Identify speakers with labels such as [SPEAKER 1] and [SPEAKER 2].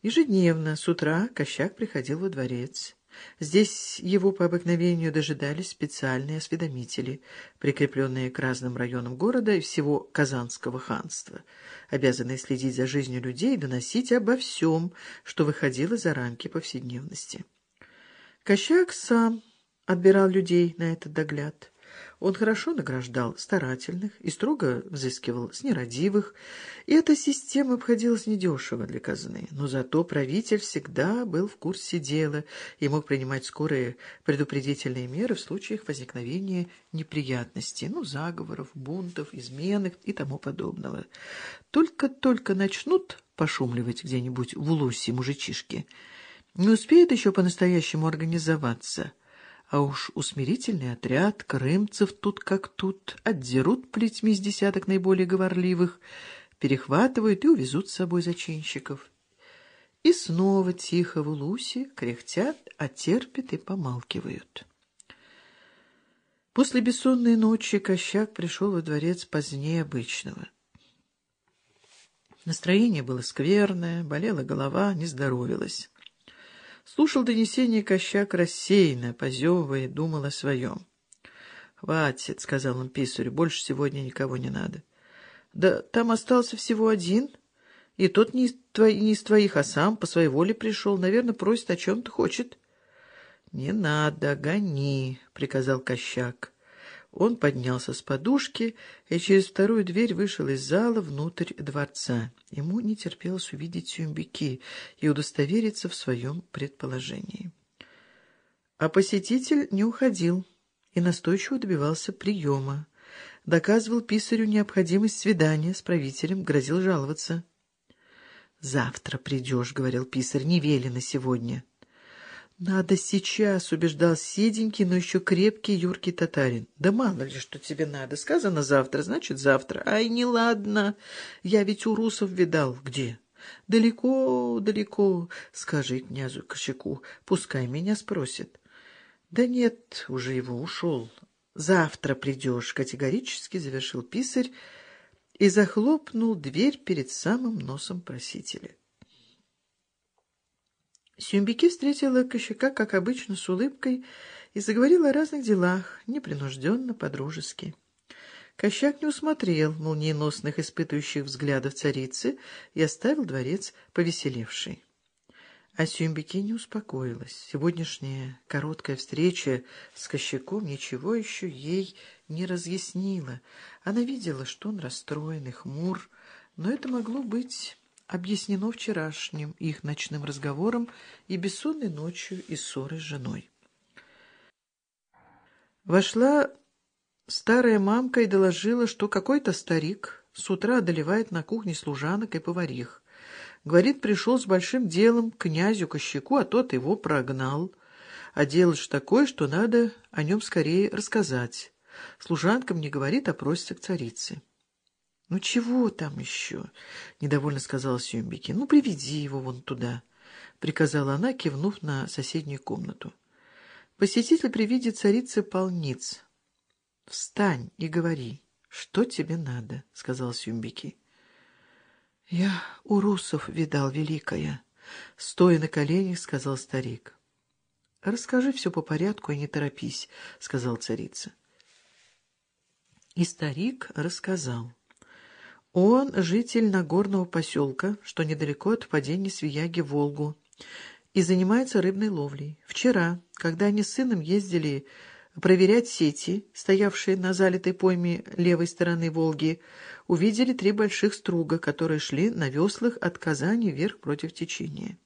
[SPEAKER 1] Ежедневно с утра Кощак приходил во дворец. Здесь его по обыкновению дожидались специальные осведомители, прикрепленные к разным районам города и всего Казанского ханства, обязанные следить за жизнью людей и доносить обо всем, что выходило за рамки повседневности. Кощак сам отбирал людей на этот догляд. Он хорошо награждал старательных и строго взыскивал с нерадивых, и эта система обходилась недешево для казны. Но зато правитель всегда был в курсе дела и мог принимать скорые предупредительные меры в случаях возникновения неприятностей, ну, заговоров, бунтов, измены и тому подобного. Только-только начнут пошумливать где-нибудь в Улусе мужичишки, не успеют еще по-настоящему организоваться — а уж усмирительный отряд крымцев тут как тут отдерут плетьми с десяток наиболее говорливых, перехватывают и увезут с собой зачинщиков. И снова тихо в улусе кряхтят, а терпят и помалкивают. После бессонной ночи Кощак пришел во дворец позднее обычного. Настроение было скверное, болела голова, не здоровилась. Слушал донесение Кощак рассеянно, позевывая, думал о своем. — Хватит, — сказал он писарю, — больше сегодня никого не надо. — Да там остался всего один, и тот не из, твои, не из твоих, а сам по своей воле пришел. Наверное, просит о чем-то хочет. — Не надо, гони, — приказал Кощак. Он поднялся с подушки и через вторую дверь вышел из зала внутрь дворца. Ему не терпелось увидеть сюмбики и удостовериться в своем предположении. А посетитель не уходил и настойчиво добивался приема. Доказывал писарю необходимость свидания с правителем, грозил жаловаться. — Завтра придешь, — говорил писарь, — не велено сегодня. «Надо сейчас», — убеждал седенький, но еще крепкий юркий татарин. «Да мало ли, что тебе надо. Сказано завтра, значит завтра. Ай, не ладно. Я ведь у русов видал. Где?» «Далеко, далеко. Скажи князю Кощаку, пускай меня спросит». «Да нет, уже его ушел. Завтра придешь», — категорически завершил писарь и захлопнул дверь перед самым носом просителя. Сюмбики встретила Кощака, как обычно, с улыбкой и заговорила о разных делах, непринужденно, по-дружески. Кощак не усмотрел молниеносных испытывающих взглядов царицы и оставил дворец повеселевший. А Сюмбики не успокоилась. Сегодняшняя короткая встреча с Кощаком ничего еще ей не разъяснила. Она видела, что он расстроен и хмур, но это могло быть объяснено вчерашним их ночным разговором и бессонной ночью и ссорой с женой. Вошла старая мамка и доложила, что какой-то старик с утра одолевает на кухне служанок и поварих. Говорит, пришел с большим делом к князю Кощаку, а тот его прогнал. А дело ж такое, что надо о нем скорее рассказать. Служанкам не говорит, а просится к царице. — Ну чего там еще? — недовольно сказала Сюмбики. — Ну, приведи его вон туда, — приказала она, кивнув на соседнюю комнату. Посетитель при виде царицы полниц. — Встань и говори, что тебе надо, — сказал Сюмбики. — Я у русов видал великая, — стоя на коленях, сказал старик. — Расскажи все по порядку и не торопись, — сказала царица. И старик рассказал. Он житель Нагорного поселка, что недалеко от впадения Свияги в Волгу, и занимается рыбной ловлей. Вчера, когда они с сыном ездили проверять сети, стоявшие на залитой пойме левой стороны Волги, увидели три больших струга, которые шли на веслах от Казани вверх против течения.